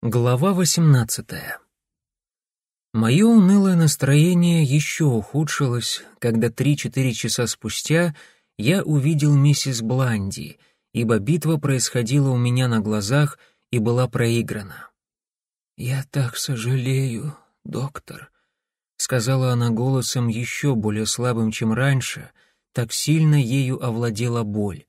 Глава 18 Мое унылое настроение еще ухудшилось, когда три-четыре часа спустя я увидел миссис Бланди, ибо битва происходила у меня на глазах и была проиграна. «Я так сожалею, доктор», — сказала она голосом еще более слабым, чем раньше, так сильно ею овладела боль.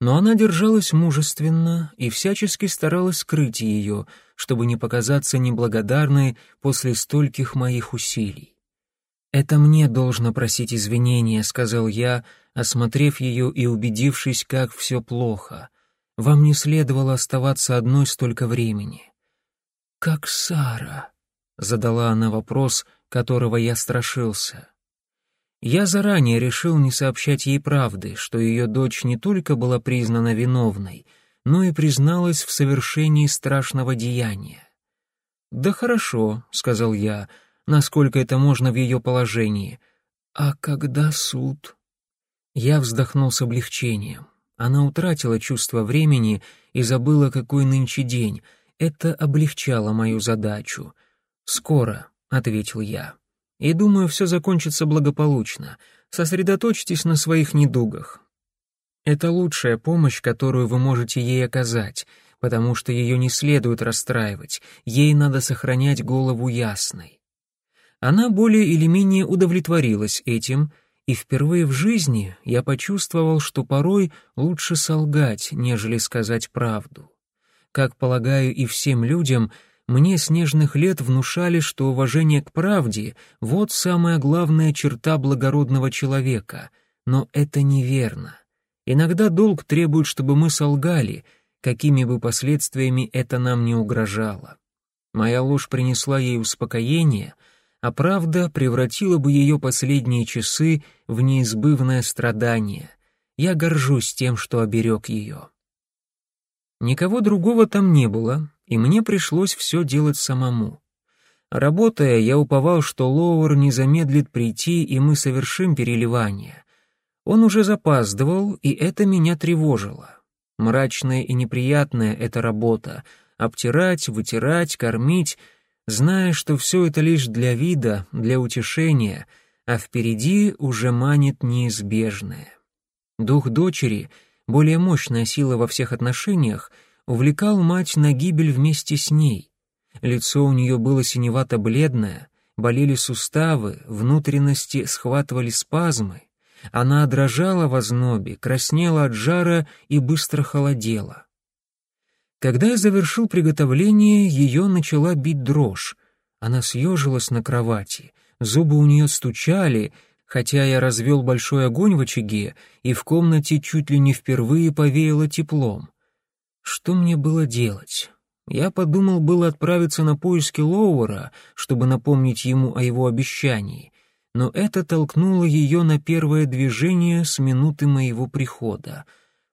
Но она держалась мужественно и всячески старалась скрыть ее, чтобы не показаться неблагодарной после стольких моих усилий. «Это мне должно просить извинения», — сказал я, осмотрев ее и убедившись, как все плохо. «Вам не следовало оставаться одной столько времени». «Как Сара?» — задала она вопрос, которого я страшился. Я заранее решил не сообщать ей правды, что ее дочь не только была признана виновной, но и призналась в совершении страшного деяния. «Да хорошо», — сказал я, — «насколько это можно в ее положении». «А когда суд?» Я вздохнул с облегчением. Она утратила чувство времени и забыла, какой нынче день. Это облегчало мою задачу. «Скоро», — ответил я и думаю, все закончится благополучно. Сосредоточьтесь на своих недугах. Это лучшая помощь, которую вы можете ей оказать, потому что ее не следует расстраивать, ей надо сохранять голову ясной. Она более или менее удовлетворилась этим, и впервые в жизни я почувствовал, что порой лучше солгать, нежели сказать правду. Как полагаю и всем людям — мне с нежных лет внушали, что уважение к правде — вот самая главная черта благородного человека, но это неверно. Иногда долг требует, чтобы мы солгали, какими бы последствиями это нам не угрожало. Моя ложь принесла ей успокоение, а правда превратила бы ее последние часы в неизбывное страдание. Я горжусь тем, что оберег ее. Никого другого там не было, и мне пришлось все делать самому. Работая, я уповал, что Лоуэр не замедлит прийти, и мы совершим переливание. Он уже запаздывал, и это меня тревожило. Мрачная и неприятная эта работа — обтирать, вытирать, кормить, зная, что все это лишь для вида, для утешения, а впереди уже манит неизбежное. Дух дочери, более мощная сила во всех отношениях — увлекал мать на гибель вместе с ней. Лицо у нее было синевато-бледное, болели суставы, внутренности схватывали спазмы. Она дрожала в ознобе, краснела от жара и быстро холодела. Когда я завершил приготовление, ее начала бить дрожь. Она съежилась на кровати, зубы у нее стучали, хотя я развел большой огонь в очаге, и в комнате чуть ли не впервые повеяло теплом. Что мне было делать? Я подумал было отправиться на поиски Лоуэра, чтобы напомнить ему о его обещании, но это толкнуло ее на первое движение с минуты моего прихода.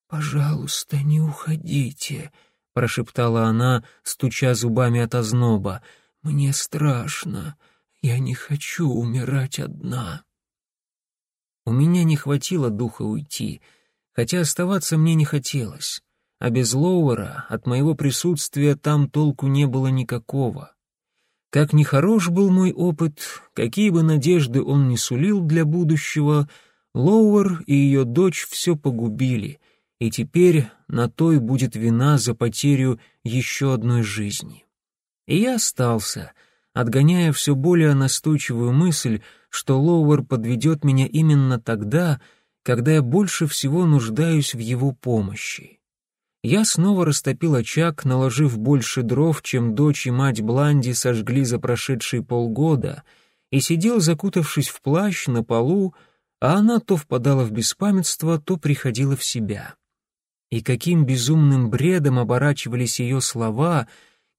«Пожалуйста, не уходите», — прошептала она, стуча зубами от озноба. «Мне страшно. Я не хочу умирать одна». У меня не хватило духа уйти, хотя оставаться мне не хотелось а без Лоуэра от моего присутствия там толку не было никакого. Как ни хорош был мой опыт, какие бы надежды он ни сулил для будущего, Лоуэр и ее дочь все погубили, и теперь на той будет вина за потерю еще одной жизни. И я остался, отгоняя все более настойчивую мысль, что Лоуэр подведет меня именно тогда, когда я больше всего нуждаюсь в его помощи. Я снова растопил очаг, наложив больше дров, чем дочь и мать Бланди сожгли за прошедшие полгода, и сидел, закутавшись в плащ, на полу, а она то впадала в беспамятство, то приходила в себя. И каким безумным бредом оборачивались ее слова,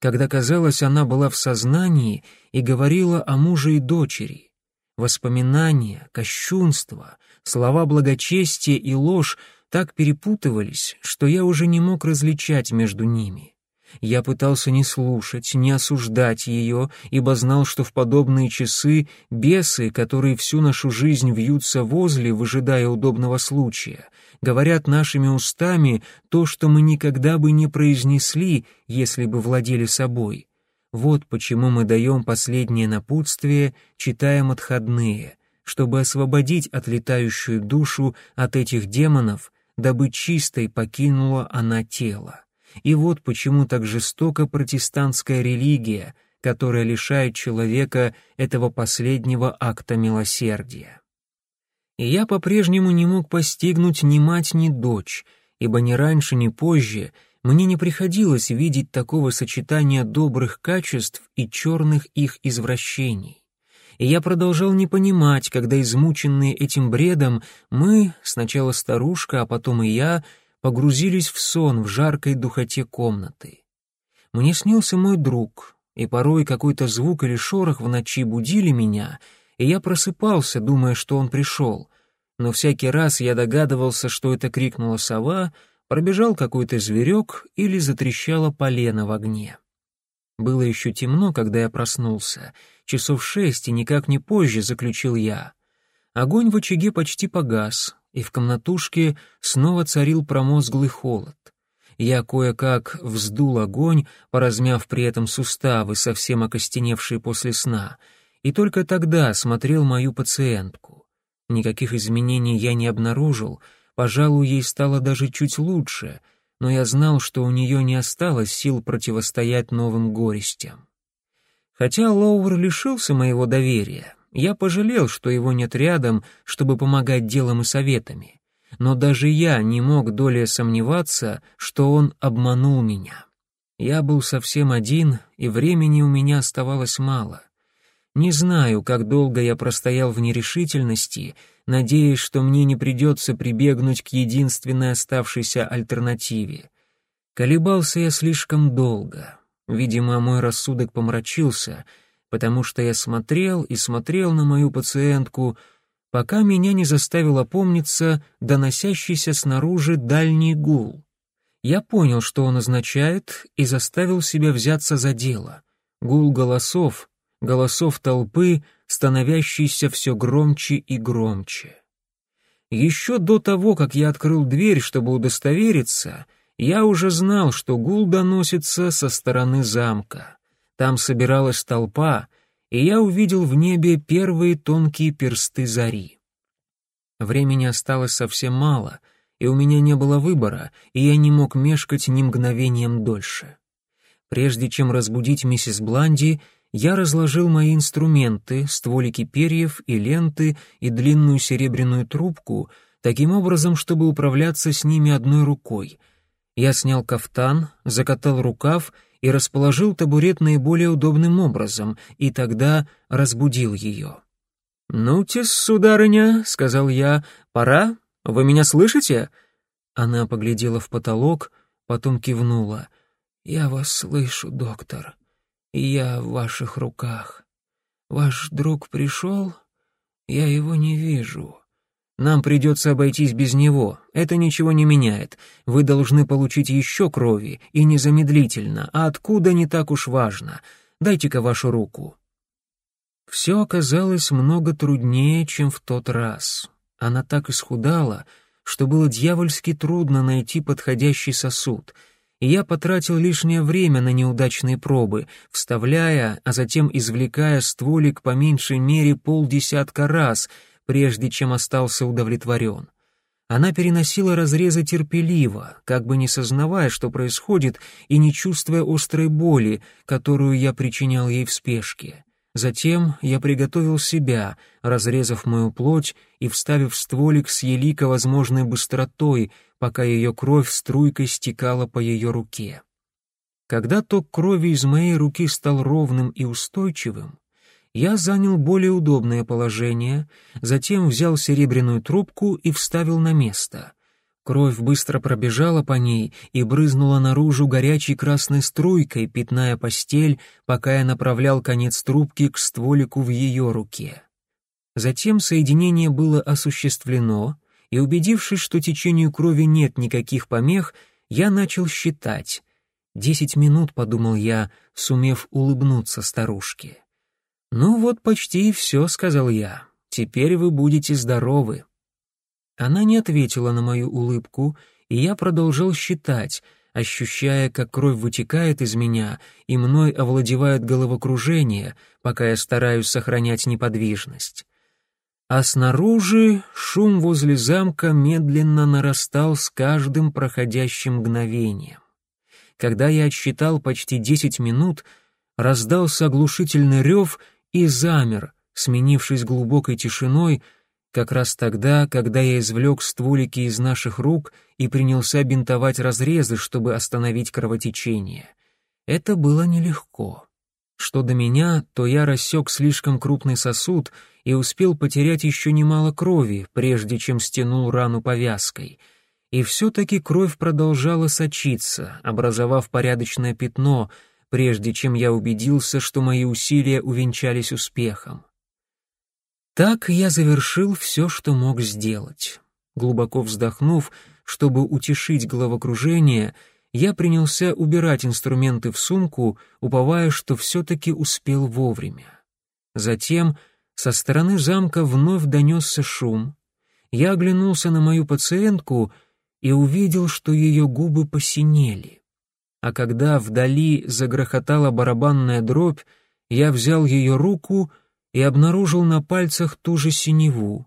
когда, казалось, она была в сознании и говорила о муже и дочери. Воспоминания, кощунство, слова благочестия и ложь так перепутывались, что я уже не мог различать между ними. Я пытался не слушать, не осуждать ее, ибо знал, что в подобные часы бесы, которые всю нашу жизнь вьются возле, выжидая удобного случая, говорят нашими устами то, что мы никогда бы не произнесли, если бы владели собой. Вот почему мы даем последнее напутствие, читаем отходные, чтобы освободить отлетающую душу от этих демонов, дабы чистой покинула она тело. И вот почему так жестока протестантская религия, которая лишает человека этого последнего акта милосердия. И я по-прежнему не мог постигнуть ни мать, ни дочь, ибо ни раньше, ни позже мне не приходилось видеть такого сочетания добрых качеств и черных их извращений. И я продолжал не понимать, когда, измученные этим бредом, мы, сначала старушка, а потом и я, погрузились в сон в жаркой духоте комнаты. Мне снился мой друг, и порой какой-то звук или шорох в ночи будили меня, и я просыпался, думая, что он пришел. Но всякий раз я догадывался, что это крикнула сова, пробежал какой-то зверек или затрещало полено в огне. Было еще темно, когда я проснулся. Часов шесть и никак не позже, заключил я. Огонь в очаге почти погас, и в комнатушке снова царил промозглый холод. Я кое-как вздул огонь, поразмяв при этом суставы, совсем окостеневшие после сна, и только тогда смотрел мою пациентку. Никаких изменений я не обнаружил, пожалуй, ей стало даже чуть лучше, но я знал, что у нее не осталось сил противостоять новым горестям. Хотя Лоуэр лишился моего доверия, я пожалел, что его нет рядом, чтобы помогать делом и советами. Но даже я не мог долей сомневаться, что он обманул меня. Я был совсем один, и времени у меня оставалось мало. Не знаю, как долго я простоял в нерешительности, надеясь, что мне не придется прибегнуть к единственной оставшейся альтернативе. Колебался я слишком долго. Видимо, мой рассудок помрачился — потому что я смотрел и смотрел на мою пациентку, пока меня не заставил опомниться доносящийся снаружи дальний гул. Я понял, что он означает, и заставил себя взяться за дело. Гул голосов, голосов толпы, становящийся все громче и громче. Еще до того, как я открыл дверь, чтобы удостовериться, я уже знал, что гул доносится со стороны замка. Там собиралась толпа, и я увидел в небе первые тонкие персты зари. Времени осталось совсем мало, и у меня не было выбора, и я не мог мешкать ни мгновением дольше. Прежде чем разбудить миссис Бланди, я разложил мои инструменты, стволики перьев и ленты и длинную серебряную трубку, таким образом, чтобы управляться с ними одной рукой. Я снял кафтан, закатал рукав и расположил табурет наиболее удобным образом, и тогда разбудил ее. «Ну-тес, сударыня», — сказал я, — «пора? Вы меня слышите?» Она поглядела в потолок, потом кивнула. «Я вас слышу, доктор, я в ваших руках. Ваш друг пришел? Я его не вижу. Нам придется обойтись без него. Это ничего не меняет. Вы должны получить еще крови, и незамедлительно. А откуда не так уж важно. Дайте-ка вашу руку». Все оказалось много труднее, чем в тот раз. Она так исхудала, что было дьявольски трудно найти подходящий сосуд, и я потратил лишнее время на неудачные пробы, вставляя, а затем извлекая стволик по меньшей мере полдесятка раз — прежде чем остался удовлетворен. Она переносила разрезы терпеливо, как бы не сознавая, что происходит, и не чувствуя острой боли, которую я причинял ей в спешке. Затем я приготовил себя, разрезав мою плоть и вставив стволик с елика возможной быстротой, пока ее кровь струйкой стекала по ее руке. Когда ток крови из моей руки стал ровным и устойчивым, я занял более удобное положение, затем взял серебряную трубку и вставил на место. Кровь быстро пробежала по ней и брызнула наружу горячей красной струйкой, пятная постель, пока я направлял конец трубки к стволику в ее руке. Затем соединение было осуществлено, и, убедившись, что течению крови нет никаких помех, я начал считать. Десять минут, подумал я, сумев улыбнуться старушке. «Ну вот почти и все», — сказал я. «Теперь вы будете здоровы». Она не ответила на мою улыбку, и я продолжал считать, ощущая, как кровь вытекает из меня, и мной овладевает головокружение, пока я стараюсь сохранять неподвижность. А снаружи шум возле замка медленно нарастал с каждым проходящим мгновением. Когда я отсчитал почти десять минут, раздался оглушительный рев и замер, сменившись глубокой тишиной, как раз тогда, когда я извлек стволики из наших рук и принялся бинтовать разрезы, чтобы остановить кровотечение. Это было нелегко. Что до меня, то я рассек слишком крупный сосуд и успел потерять еще немало крови, прежде чем стянул рану повязкой. И все-таки кровь продолжала сочиться, образовав порядочное пятно, прежде чем я убедился, что мои усилия увенчались успехом. Так я завершил все, что мог сделать. Глубоко вздохнув, чтобы утешить головокружение, я принялся убирать инструменты в сумку, уповая, что все-таки успел вовремя. Затем со стороны замка вновь донесся шум. Я оглянулся на мою пациентку и увидел, что ее губы посинели. А когда вдали загрохотала барабанная дробь, я взял ее руку и обнаружил на пальцах ту же синеву.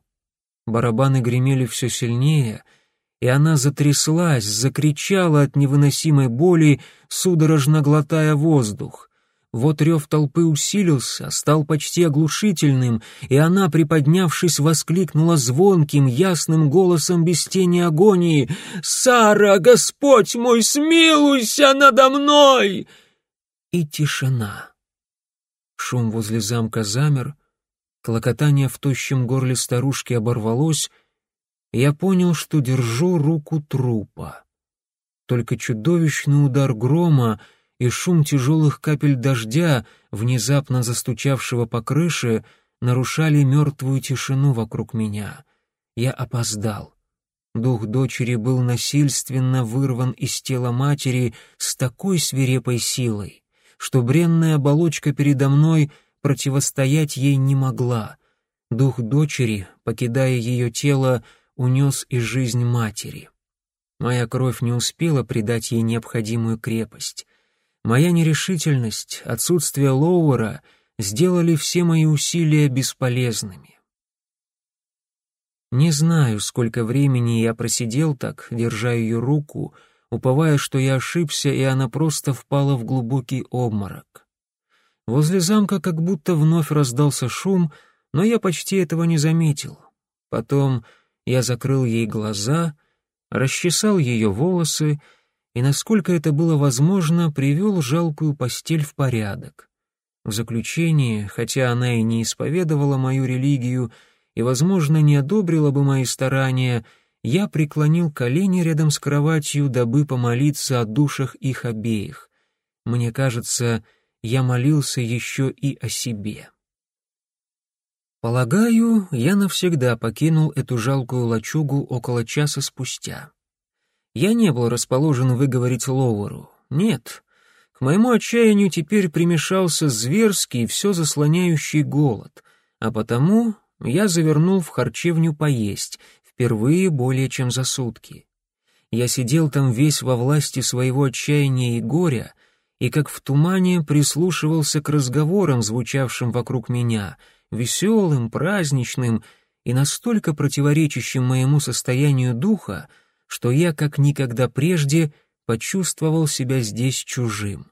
Барабаны гремели все сильнее — и она затряслась, закричала от невыносимой боли, судорожно глотая воздух. Вот рев толпы усилился, стал почти оглушительным, и она, приподнявшись, воскликнула звонким, ясным голосом без тени агонии «Сара, Господь мой, смилуйся надо мной!» И тишина. Шум возле замка замер, клокотание в тощем горле старушки оборвалось, я понял, что держу руку трупа. Только чудовищный удар грома и шум тяжелых капель дождя, внезапно застучавшего по крыше, нарушали мертвую тишину вокруг меня. Я опоздал. Дух дочери был насильственно вырван из тела матери с такой свирепой силой, что бренная оболочка передо мной противостоять ей не могла. Дух дочери, покидая ее тело, унес и жизнь матери. Моя кровь не успела придать ей необходимую крепость. Моя нерешительность, отсутствие Лоуэра сделали все мои усилия бесполезными. Не знаю, сколько времени я просидел так, держа ее руку, уповая, что я ошибся, и она просто впала в глубокий обморок. Возле замка как будто вновь раздался шум, но я почти этого не заметил. Потом я закрыл ей глаза, расчесал ее волосы и, насколько это было возможно, привел жалкую постель в порядок. В заключение, хотя она и не исповедовала мою религию и, возможно, не одобрила бы мои старания, я преклонил колени рядом с кроватью, дабы помолиться о душах их обеих. Мне кажется, я молился еще и о себе. Полагаю, я навсегда покинул эту жалкую лачугу около часа спустя. Я не был расположен выговорить Лоуэру. Нет, к моему отчаянию теперь примешался зверский, все заслоняющий голод, а потому я завернул в харчевню поесть, впервые более чем за сутки. Я сидел там весь во власти своего отчаяния и горя, и как в тумане прислушивался к разговорам, звучавшим вокруг меня — веселым, праздничным и настолько противоречащим моему состоянию духа, что я как никогда прежде почувствовал себя здесь чужим.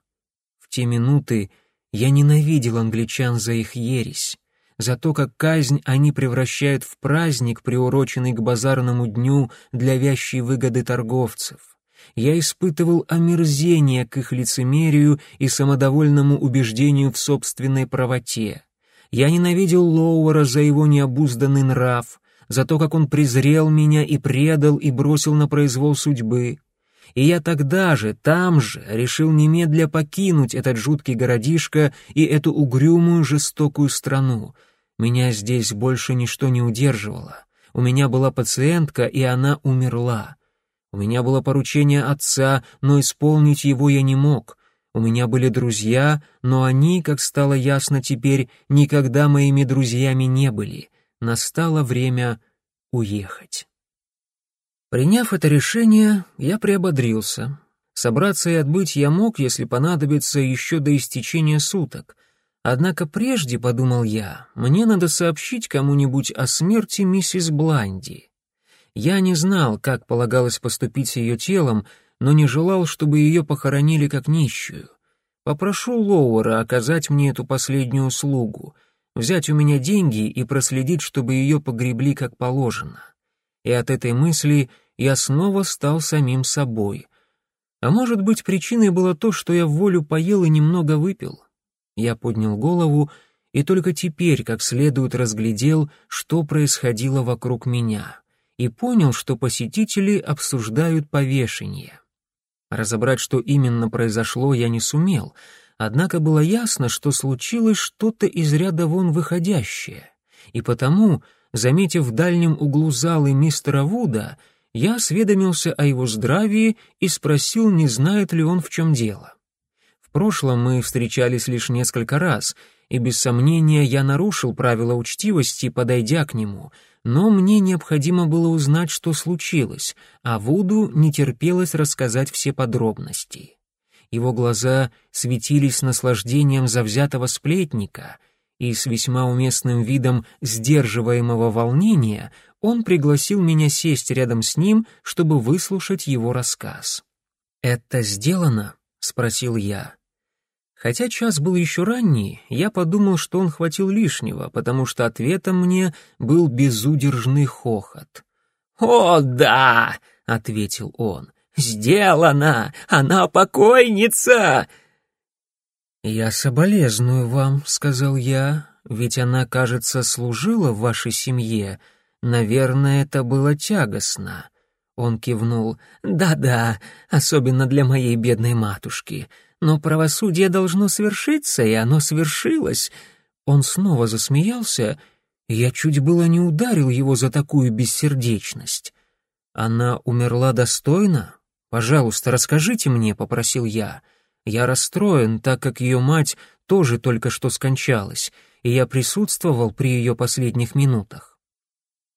В те минуты я ненавидел англичан за их ересь, за то, как казнь они превращают в праздник, приуроченный к базарному дню для вящей выгоды торговцев. Я испытывал омерзение к их лицемерию и самодовольному убеждению в собственной правоте. Я ненавидел Лоуэра за его необузданный нрав, за то, как он презрел меня и предал и бросил на произвол судьбы. И я тогда же, там же, решил немедля покинуть этот жуткий городишко и эту угрюмую жестокую страну. Меня здесь больше ничто не удерживало. У меня была пациентка, и она умерла. У меня было поручение отца, но исполнить его я не мог. У меня были друзья, но они, как стало ясно теперь, никогда моими друзьями не были. Настало время уехать. Приняв это решение, я приободрился. Собраться и отбыть я мог, если понадобится, еще до истечения суток. Однако прежде, подумал я, мне надо сообщить кому-нибудь о смерти миссис Бланди. Я не знал, как полагалось поступить с ее телом, но не желал, чтобы ее похоронили как нищую. Попрошу Лоуэра оказать мне эту последнюю услугу, взять у меня деньги и проследить, чтобы ее погребли как положено и от этой мысли я снова стал самим собой. А может быть, причиной было то, что я в волю поел и немного выпил. Я поднял голову и только теперь как следует разглядел, что происходило вокруг меня, и понял, что посетители обсуждают повешение. Разобрать, что именно произошло, я не сумел, однако было ясно, что случилось что-то из ряда вон выходящее, и потому заметив в дальнем углу залы мистера Вуда, я осведомился о его здравии и спросил, не знает ли он, в чем дело. В прошлом мы встречались лишь несколько раз, и без сомнения я нарушил правила учтивости, подойдя к нему, но мне необходимо было узнать, что случилось, а Вуду не терпелось рассказать все подробности. Его глаза светились наслаждением завзятого сплетника — и с весьма уместным видом сдерживаемого волнения он пригласил меня сесть рядом с ним, чтобы выслушать его рассказ. «Это сделано?» — спросил я. Хотя час был еще ранний, я подумал, что он хватил лишнего, потому что ответом мне был безудержный хохот. «О, да!» — ответил он. «Сделано! Она покойница!» «Я соболезную вам», — сказал я, — «ведь она, кажется, служила в вашей семье. Наверное, это было тягостно». Он кивнул. «Да-да, особенно для моей бедной матушки. Но правосудие должно свершиться, и оно свершилось». Он снова засмеялся, я чуть было не ударил его за такую бессердечность. «Она умерла достойно? Пожалуйста, расскажите мне», — попросил я. Я расстроен, так как ее мать тоже только что скончалась, и я присутствовал при ее последних минутах.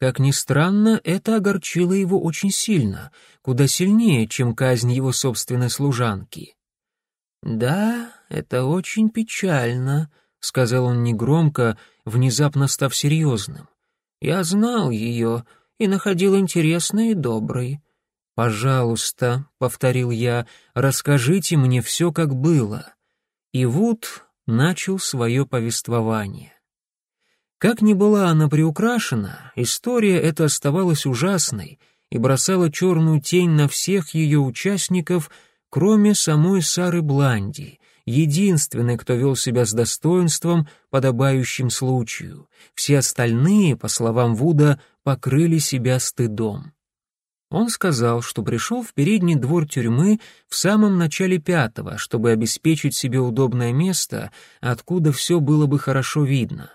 Как ни странно, это огорчило его очень сильно, куда сильнее, чем казнь его собственной служанки. «Да, это очень печально», — сказал он негромко, внезапно став серьезным. «Я знал ее и находил интересной и доброй. «Пожалуйста», — повторил я, — «расскажите мне все, как было». И Вуд начал свое повествование. Как ни была она приукрашена, история эта оставалась ужасной и бросала черную тень на всех ее участников, кроме самой Сары Бланди, единственной, кто вел себя с достоинством, подобающим случаю. Все остальные, по словам Вуда, покрыли себя стыдом. Он сказал, что пришел в передний двор тюрьмы в самом начале пятого, чтобы обеспечить себе удобное место, откуда все было бы хорошо видно.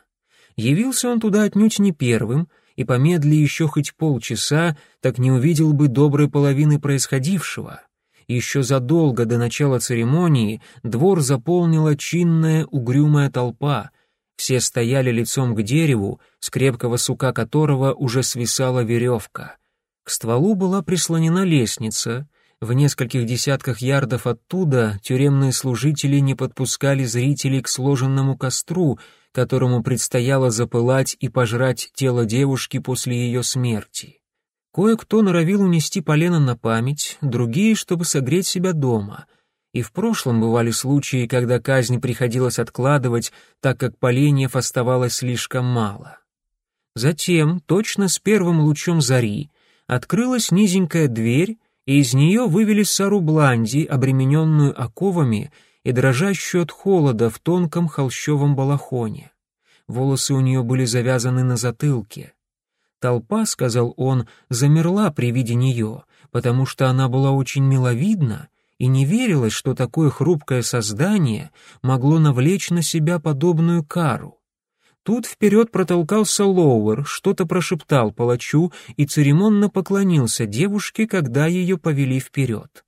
Явился он туда отнюдь не первым, и помедли еще хоть полчаса, так не увидел бы доброй половины происходившего. Еще задолго до начала церемонии двор заполнила чинная угрюмая толпа. Все стояли лицом к дереву, с крепкого сука которого уже свисала веревка — к стволу была прислонена лестница. В нескольких десятках ярдов оттуда тюремные служители не подпускали зрителей к сложенному костру, которому предстояло запылать и пожрать тело девушки после ее смерти. Кое-кто норовил унести полено на память, другие, чтобы согреть себя дома. И в прошлом бывали случаи, когда казнь приходилось откладывать, так как поленьев оставалось слишком мало. Затем, точно с первым лучом зари, открылась низенькая дверь, и из нее вывели Сару Бланди, обремененную оковами и дрожащую от холода в тонком холщовом балахоне. Волосы у нее были завязаны на затылке. Толпа, сказал он, замерла при виде нее, потому что она была очень миловидна, и не верилось, что такое хрупкое создание могло навлечь на себя подобную кару. Тут вперед протолкался Лоуэр, что-то прошептал палачу и церемонно поклонился девушке, когда ее повели вперед.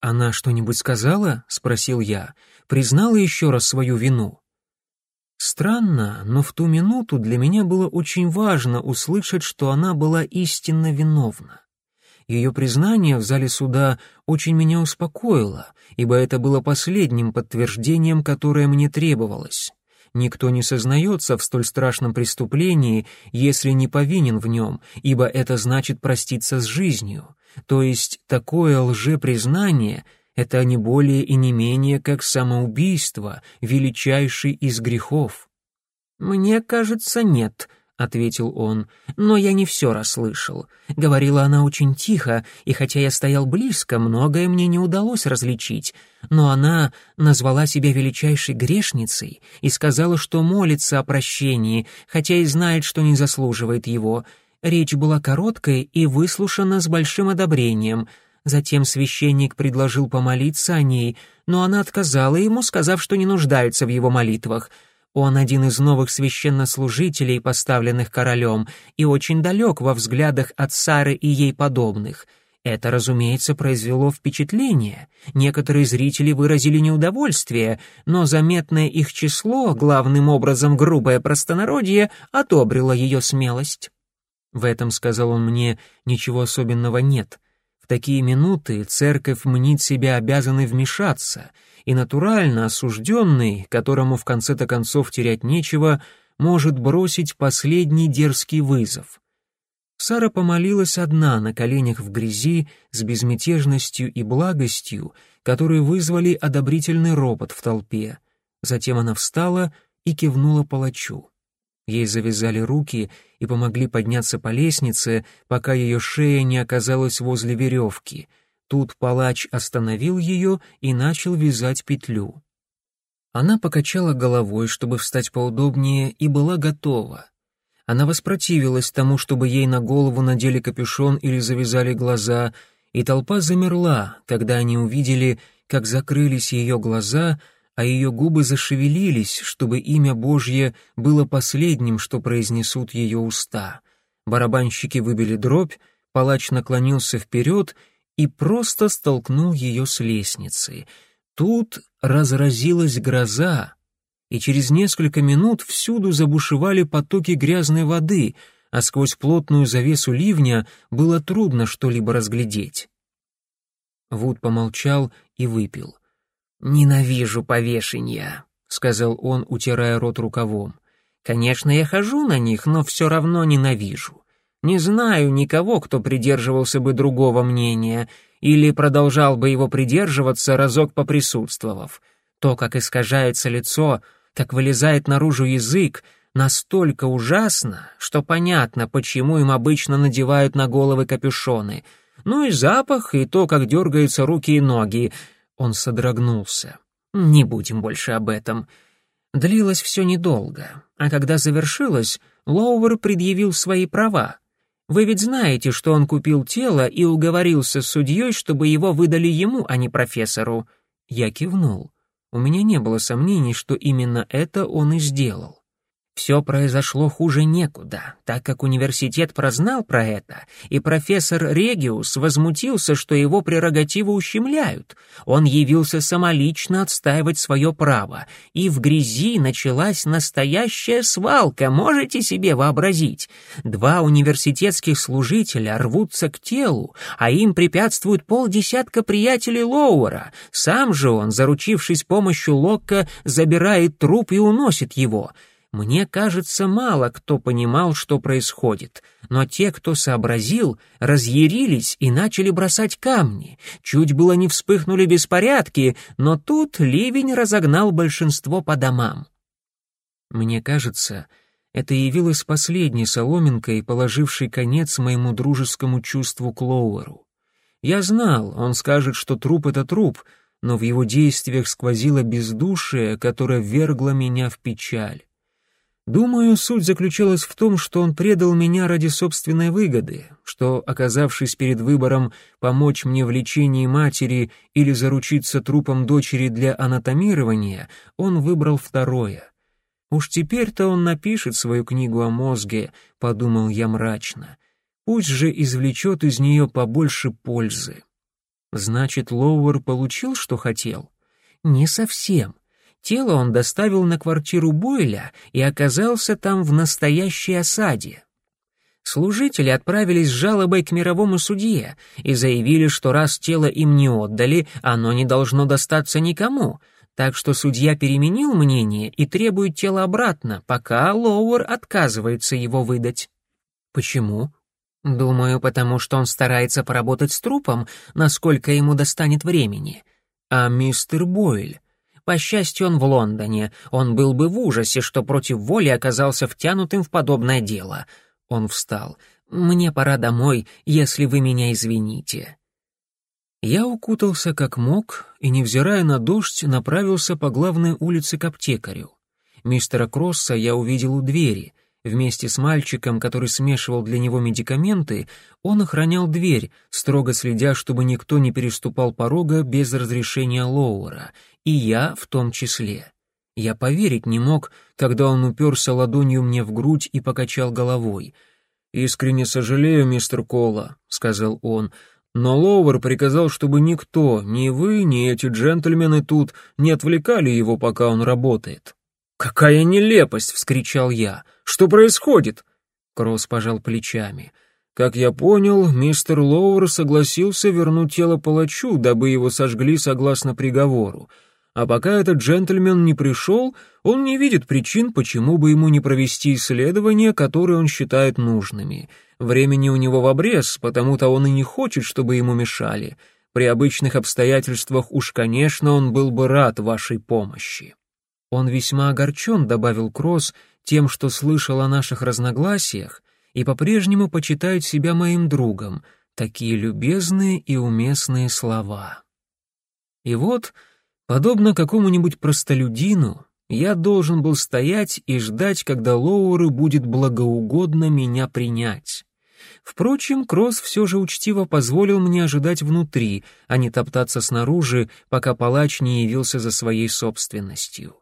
«Она что-нибудь сказала?» — спросил я. «Признала еще раз свою вину?» Странно, но в ту минуту для меня было очень важно услышать, что она была истинно виновна. Ее признание в зале суда очень меня успокоило, ибо это было последним подтверждением, которое мне требовалось. Никто не сознается в столь страшном преступлении, если не повинен в нем, ибо это значит проститься с жизнью. То есть такое лжепризнание — это не более и не менее как самоубийство, величайший из грехов. «Мне кажется, нет», — ответил он, — «но я не все расслышал. Говорила она очень тихо, и хотя я стоял близко, многое мне не удалось различить. Но она назвала себя величайшей грешницей и сказала, что молится о прощении, хотя и знает, что не заслуживает его. Речь была короткой и выслушана с большим одобрением». Затем священник предложил помолиться о ней, но она отказала ему, сказав, что не нуждается в его молитвах — он один из новых священнослужителей, поставленных королем, и очень далек во взглядах от Сары и ей подобных. Это, разумеется, произвело впечатление. Некоторые зрители выразили неудовольствие, но заметное их число, главным образом грубое простонародье, одобрило ее смелость. В этом, сказал он мне, ничего особенного нет. Такие минуты церковь мнит себя обязанной вмешаться — и натурально осужденный, которому в конце-то концов терять нечего, может бросить последний дерзкий вызов. Сара помолилась одна на коленях в грязи с безмятежностью и благостью, которые вызвали одобрительный ропот в толпе. Затем она встала и кивнула палачу. Ей завязали руки и помогли подняться по лестнице, пока ее шея не оказалась возле веревки — Тут палач остановил ее и начал вязать петлю. Она покачала головой, чтобы встать поудобнее, и была готова. Она воспротивилась тому, чтобы ей на голову надели капюшон или завязали глаза, и толпа замерла, когда они увидели, как закрылись ее глаза, а ее губы зашевелились, чтобы имя Божье было последним, что произнесут ее уста. Барабанщики выбили дробь, палач наклонился вперед и просто столкнул ее с лестницы. Тут разразилась гроза, и через несколько минут всюду забушевали потоки грязной воды, а сквозь плотную завесу ливня было трудно что-либо разглядеть. Вуд помолчал и выпил. «Ненавижу повешения», — сказал он, утирая рот рукавом. «Конечно, я хожу на них, но все равно ненавижу. Не знаю никого, кто придерживался бы другого мнения или продолжал бы его придерживаться, разок поприсутствовав. То, как искажается лицо, как вылезает наружу язык, настолько ужасно, что понятно, почему им обычно надевают на головы капюшоны. Ну и запах, и то, как дергаются руки и ноги. Он содрогнулся. Не будем больше об этом. Длилось все недолго, а когда завершилось, Лоуэр предъявил свои права. Вы ведь знаете, что он купил тело и уговорился с судьей, чтобы его выдали ему, а не профессору». Я кивнул. У меня не было сомнений, что именно это он и сделал. Все произошло хуже некуда, так как университет прознал про это, и профессор Региус возмутился, что его прерогативы ущемляют. Он явился самолично отстаивать свое право, и в грязи началась настоящая свалка, можете себе вообразить. Два университетских служителя рвутся к телу, а им препятствуют полдесятка приятелей Лоуэра. Сам же он, заручившись помощью Локка, забирает труп и уносит его — мне кажется, мало кто понимал, что происходит, но те, кто сообразил, разъярились и начали бросать камни. Чуть было не вспыхнули беспорядки, но тут ливень разогнал большинство по домам. Мне кажется, это явилось последней соломинкой, положившей конец моему дружескому чувству к Лоуэру. Я знал, он скажет, что труп — это труп, но в его действиях сквозило бездушие, которое вергло меня в печаль. Думаю, суть заключалась в том, что он предал меня ради собственной выгоды, что, оказавшись перед выбором помочь мне в лечении матери или заручиться трупом дочери для анатомирования, он выбрал второе. «Уж теперь-то он напишет свою книгу о мозге», — подумал я мрачно. «Пусть же извлечет из нее побольше пользы». Значит, Лоуэр получил, что хотел? Не совсем. Тело он доставил на квартиру Бойля и оказался там в настоящей осаде. Служители отправились с жалобой к мировому судье и заявили, что раз тело им не отдали, оно не должно достаться никому, так что судья переменил мнение и требует тело обратно, пока Лоуэр отказывается его выдать. Почему? Думаю, потому что он старается поработать с трупом, насколько ему достанет времени. А мистер Бойль? По счастью, он в Лондоне. Он был бы в ужасе, что против воли оказался втянутым в подобное дело. Он встал. «Мне пора домой, если вы меня извините». Я укутался как мог и, невзирая на дождь, направился по главной улице к аптекарю. Мистера Кросса я увидел у двери. Вместе с мальчиком, который смешивал для него медикаменты, он охранял дверь, строго следя, чтобы никто не переступал порога без разрешения Лоуэра, и я в том числе. Я поверить не мог, когда он уперся ладонью мне в грудь и покачал головой. «Искренне сожалею, мистер Кола», — сказал он, — но Лоуэр приказал, чтобы никто, ни вы, ни эти джентльмены тут, не отвлекали его, пока он работает. «Какая нелепость!» — вскричал я. «Что происходит?» Кросс пожал плечами. «Как я понял, мистер Лоуэр согласился вернуть тело палачу, дабы его сожгли согласно приговору. А пока этот джентльмен не пришел, он не видит причин, почему бы ему не провести исследования, которые он считает нужными. Времени у него в обрез, потому-то он и не хочет, чтобы ему мешали. При обычных обстоятельствах уж, конечно, он был бы рад вашей помощи. Он весьма огорчен, добавил Кросс, тем, что слышал о наших разногласиях, и по-прежнему почитает себя моим другом. Такие любезные и уместные слова. И вот Подобно какому-нибудь простолюдину, я должен был стоять и ждать, когда Лоуры будет благоугодно меня принять. Впрочем, Кросс все же учтиво позволил мне ожидать внутри, а не топтаться снаружи, пока палач не явился за своей собственностью.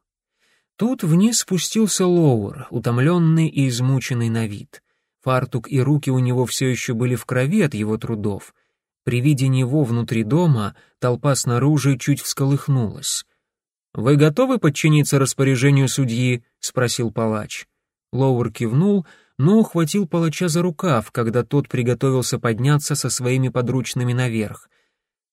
Тут вниз спустился Лоуэр, утомленный и измученный на вид. Фартук и руки у него все еще были в крови от его трудов — при виде него внутри дома толпа снаружи чуть всколыхнулась. «Вы готовы подчиниться распоряжению судьи?» — спросил палач. Лоуэр кивнул, но ухватил палача за рукав, когда тот приготовился подняться со своими подручными наверх.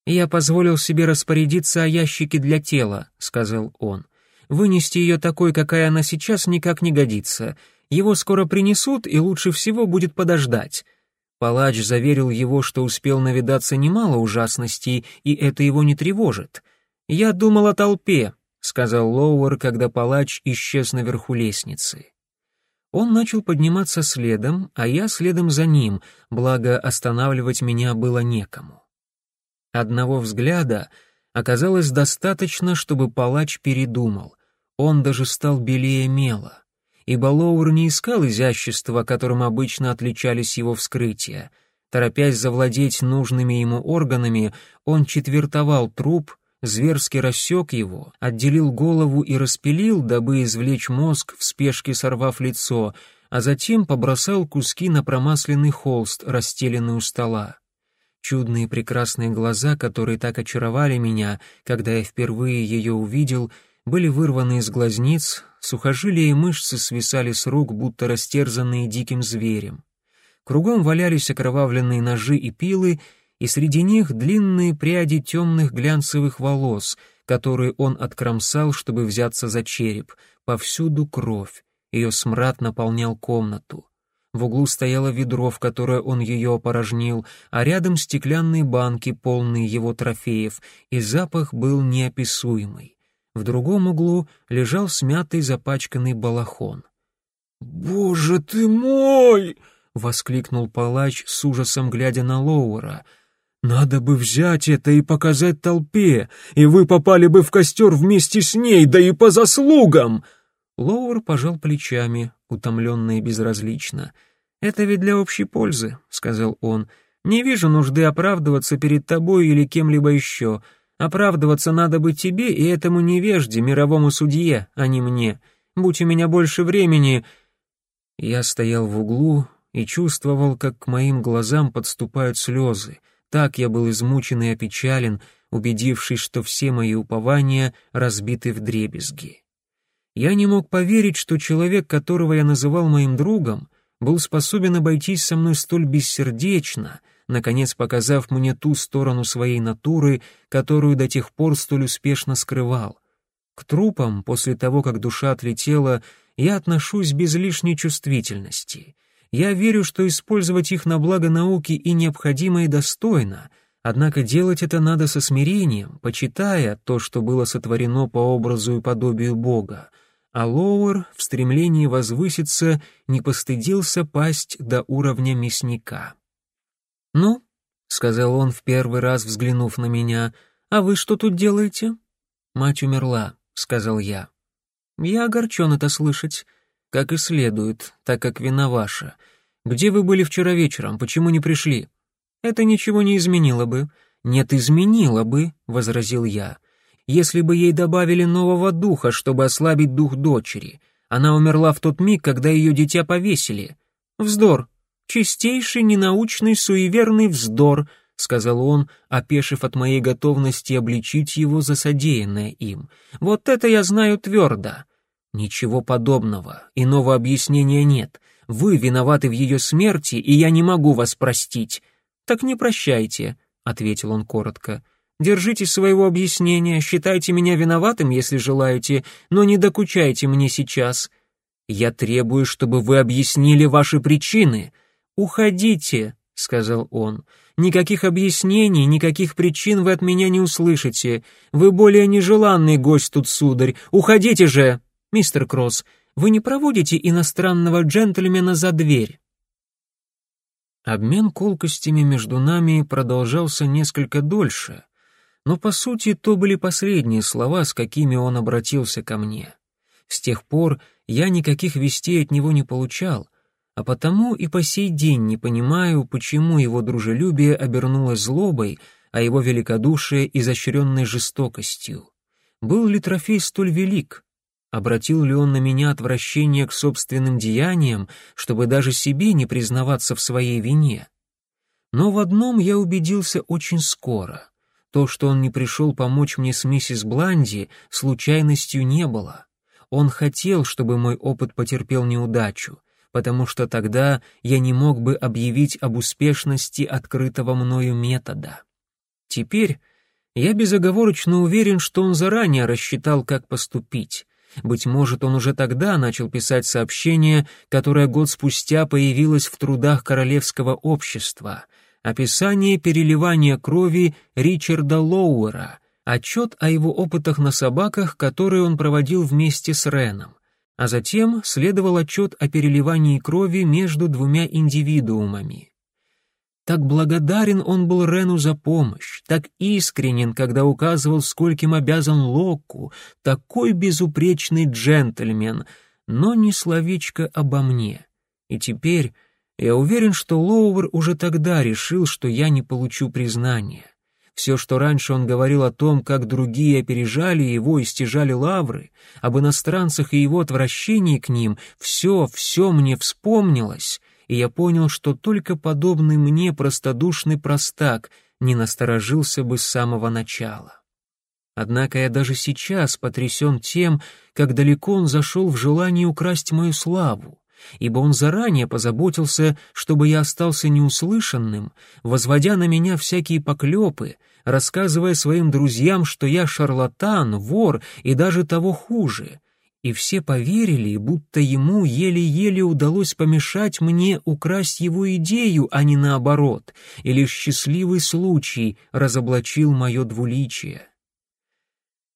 «Я позволил себе распорядиться о ящике для тела», — сказал он. «Вынести ее такой, какая она сейчас, никак не годится. Его скоро принесут, и лучше всего будет подождать. Палач заверил его, что успел навидаться немало ужасностей, и это его не тревожит. «Я думал о толпе», — сказал Лоуэр, когда палач исчез наверху лестницы. Он начал подниматься следом, а я следом за ним, благо останавливать меня было некому. Одного взгляда оказалось достаточно, чтобы палач передумал. Он даже стал белее мела ибо Лоуэр не искал изящества, которым обычно отличались его вскрытия. Торопясь завладеть нужными ему органами, он четвертовал труп, зверски рассек его, отделил голову и распилил, дабы извлечь мозг, в спешке сорвав лицо, а затем побросал куски на промасленный холст, расстеленный у стола. Чудные прекрасные глаза, которые так очаровали меня, когда я впервые ее увидел, были вырваны из глазниц, Сухожилия и мышцы свисали с рук, будто растерзанные диким зверем. Кругом валялись окровавленные ножи и пилы, и среди них длинные пряди темных глянцевых волос, которые он откромсал, чтобы взяться за череп. Повсюду кровь, ее смрад наполнял комнату. В углу стояло ведро, в которое он ее опорожнил, а рядом стеклянные банки, полные его трофеев, и запах был неописуемый. В другом углу лежал смятый запачканный балахон. «Боже ты мой!» — воскликнул палач с ужасом, глядя на Лоуэра. «Надо бы взять это и показать толпе, и вы попали бы в костер вместе с ней, да и по заслугам!» Лоуэр пожал плечами, утомленно и безразлично. «Это ведь для общей пользы», — сказал он. «Не вижу нужды оправдываться перед тобой или кем-либо еще. Оправдываться надо бы тебе и этому невежде, мировому судье, а не мне. Будь у меня больше времени...» Я стоял в углу и чувствовал, как к моим глазам подступают слезы. Так я был измучен и опечален, убедившись, что все мои упования разбиты в дребезги. Я не мог поверить, что человек, которого я называл моим другом, был способен обойтись со мной столь бессердечно, наконец показав мне ту сторону своей натуры, которую до тех пор столь успешно скрывал. К трупам, после того, как душа отлетела, я отношусь без лишней чувствительности. Я верю, что использовать их на благо науки и необходимо и достойно, однако делать это надо со смирением, почитая то, что было сотворено по образу и подобию Бога, а Лоуэр в стремлении возвыситься не постыдился пасть до уровня мясника. «Ну», — сказал он в первый раз, взглянув на меня, — «а вы что тут делаете?» «Мать умерла», — сказал я. «Я огорчен это слышать, как и следует, так как вина ваша. Где вы были вчера вечером, почему не пришли?» «Это ничего не изменило бы». «Нет, изменило бы», — возразил я если бы ей добавили нового духа, чтобы ослабить дух дочери. Она умерла в тот миг, когда ее дитя повесили. Вздор. Чистейший, ненаучный, суеверный вздор, сказал он, опешив от моей готовности обличить его за содеянное им. Вот это я знаю твердо. Ничего подобного, иного объяснения нет. Вы виноваты в ее смерти, и я не могу вас простить. Так не прощайте, ответил он коротко. Держите своего объяснения, считайте меня виноватым, если желаете, но не докучайте мне сейчас. Я требую, чтобы вы объяснили ваши причины. Уходите, сказал он. Никаких объяснений, никаких причин вы от меня не услышите. Вы более нежеланный гость тут, сударь. Уходите же, мистер Кросс. Вы не проводите иностранного джентльмена за дверь. Обмен колкостями между нами продолжался несколько дольше, но по сути то были последние слова, с какими он обратился ко мне. С тех пор я никаких вестей от него не получал, а потому и по сей день не понимаю, почему его дружелюбие обернулось злобой, а его великодушие — изощренной жестокостью. Был ли трофей столь велик? Обратил ли он на меня отвращение к собственным деяниям, чтобы даже себе не признаваться в своей вине? Но в одном я убедился очень скоро — то, что он не пришел помочь мне с миссис Бланди, случайностью не было. Он хотел, чтобы мой опыт потерпел неудачу, потому что тогда я не мог бы объявить об успешности открытого мною метода. Теперь я безоговорочно уверен, что он заранее рассчитал, как поступить. Быть может, он уже тогда начал писать сообщение, которое год спустя появилось в трудах Королевского общества — описание переливания крови Ричарда Лоуэра, отчет о его опытах на собаках, которые он проводил вместе с Реном, а затем следовал отчет о переливании крови между двумя индивидуумами. Так благодарен он был Рену за помощь, так искренен, когда указывал, скольким обязан Локку, такой безупречный джентльмен, но ни словечко обо мне. И теперь я уверен, что Лоувер уже тогда решил, что я не получу признания. Все, что раньше он говорил о том, как другие опережали его и стяжали лавры, об иностранцах и его отвращении к ним, все, все мне вспомнилось, и я понял, что только подобный мне простодушный простак не насторожился бы с самого начала. Однако я даже сейчас потрясен тем, как далеко он зашел в желании украсть мою славу ибо он заранее позаботился, чтобы я остался неуслышанным, возводя на меня всякие поклепы, рассказывая своим друзьям, что я шарлатан, вор и даже того хуже. И все поверили, будто ему еле-еле удалось помешать мне украсть его идею, а не наоборот, и лишь счастливый случай разоблачил мое двуличие.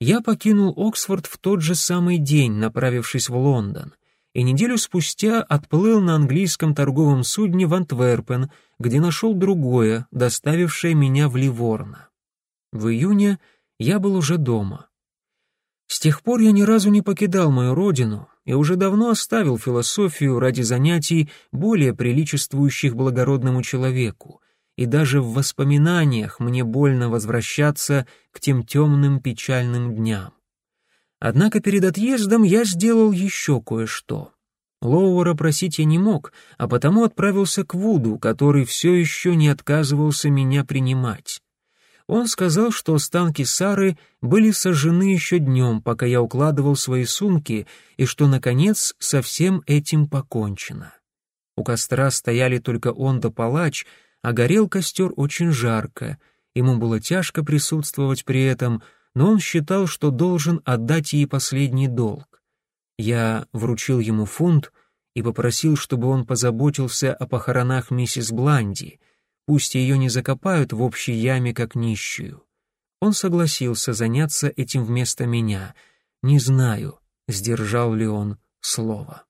Я покинул Оксфорд в тот же самый день, направившись в Лондон и неделю спустя отплыл на английском торговом судне в Антверпен, где нашел другое, доставившее меня в Ливорно. В июне я был уже дома. С тех пор я ни разу не покидал мою родину и уже давно оставил философию ради занятий, более приличествующих благородному человеку, и даже в воспоминаниях мне больно возвращаться к тем темным печальным дням. Однако перед отъездом я сделал еще кое-что. Лоуэра просить я не мог, а потому отправился к Вуду, который все еще не отказывался меня принимать. Он сказал, что останки Сары были сожжены еще днем, пока я укладывал свои сумки, и что, наконец, со всем этим покончено. У костра стояли только он да палач, а горел костер очень жарко. Ему было тяжко присутствовать при этом, но он считал, что должен отдать ей последний долг. Я вручил ему фунт и попросил, чтобы он позаботился о похоронах миссис Бланди — Пусть ее не закопают в общей яме как нищую. Он согласился заняться этим вместо меня. Не знаю, сдержал ли он слово.